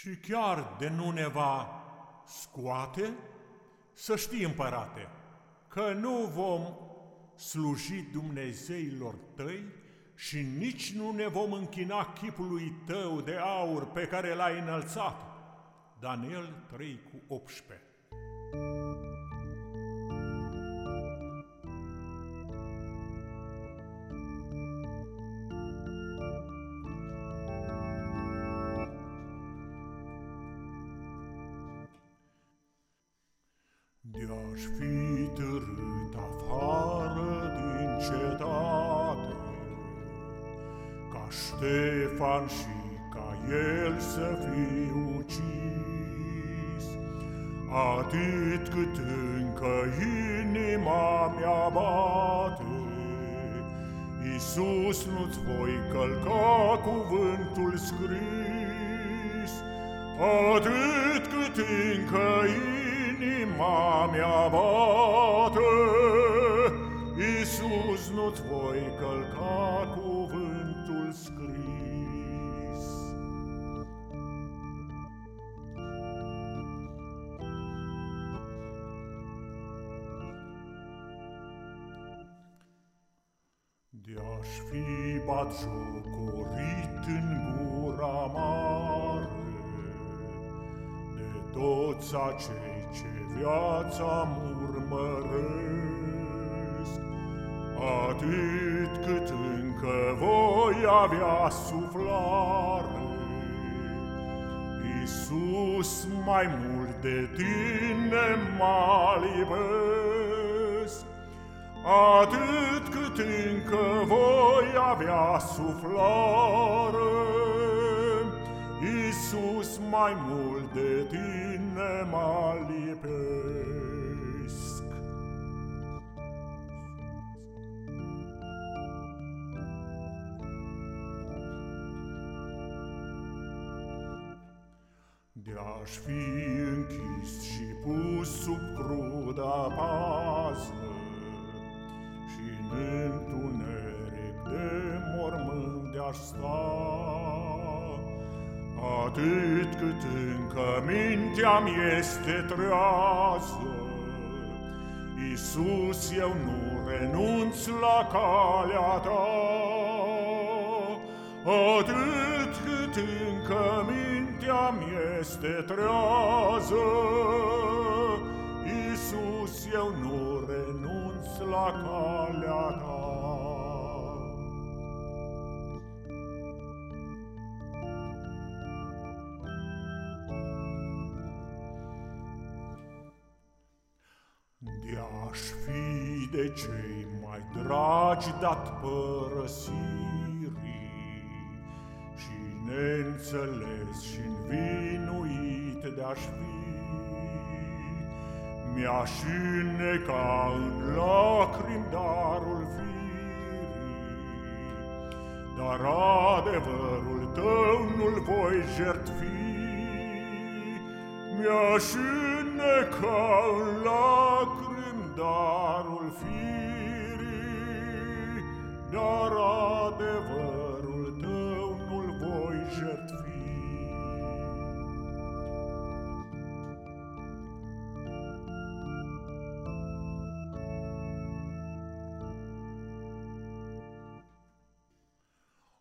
Și chiar de nu ne va scoate, să știi, împărate, că nu vom sluji Dumnezeilor tăi și nici nu ne vom închina chipului tău de aur pe care l-ai înălțat. Daniel 3 cu 18 De-aș fi târât afară din cetate, Ca Ștefan și ca el să fi ucis, Atât cât încă inima mea bate, Iisus, nu-ți voi călca cuvântul scris, Atât cât încă inima inima mea bate, Iisus, nu-ți voi călca cuvântul scris. De-aș fi batjocorit în gura De toți acei ce viața murmăresc, atât cât încă voi avea suflare. Iisus, mai mult de tine mă libesc, atât cât încă voi avea suflare. Iisus, mai mult de tine mă lipesc. De-aș fi închis și pus sub cruda pază și în întuneric de mormânt de-aș sta, Atât cât încă mintea-mi este trează, Iisus, eu nu renunț la calea ta. Atât cât încă mintea-mi este trează, Iisus, eu nu renunț la calea ta. De-aș fi de cei mai dragi dat părăsirii Și neînțeles și învinuit de-aș fi. Mi-aș înneca în lacrimi darul firii Dar adevărul tău nu-l voi jertfi. Mi-aș înneca în lacrimi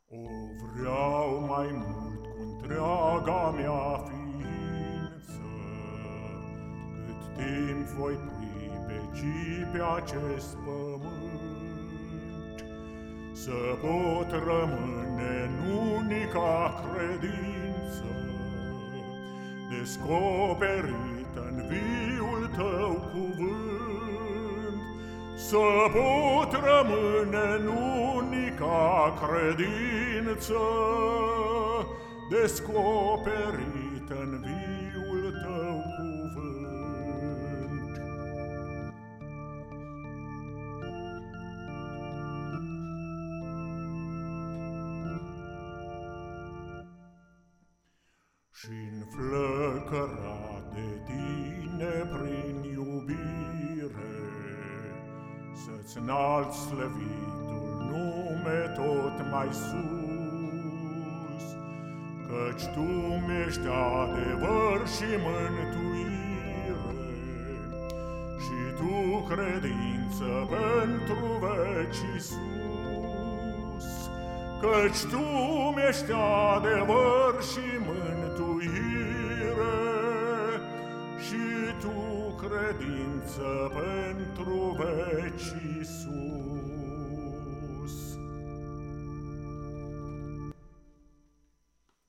O vreau mai mult cu întreaga mea ființă, cât timp voi primi ci pe acest pământ. Să pot rămâne în unica credință Descoperită în viul tău cuvânt Să pot rămâne în unica credință Descoperită în viul tău cuvânt. Și-n flăcăra de tine prin Să-ți înalți slăvitul nume tot mai sus, Că Căci Tu mi-ești adevăr și mântuire. Și Tu credință pentru veci sus Căci Tu mi-ești adevăr și mântuire. Și Tu credință pentru vecii sunt.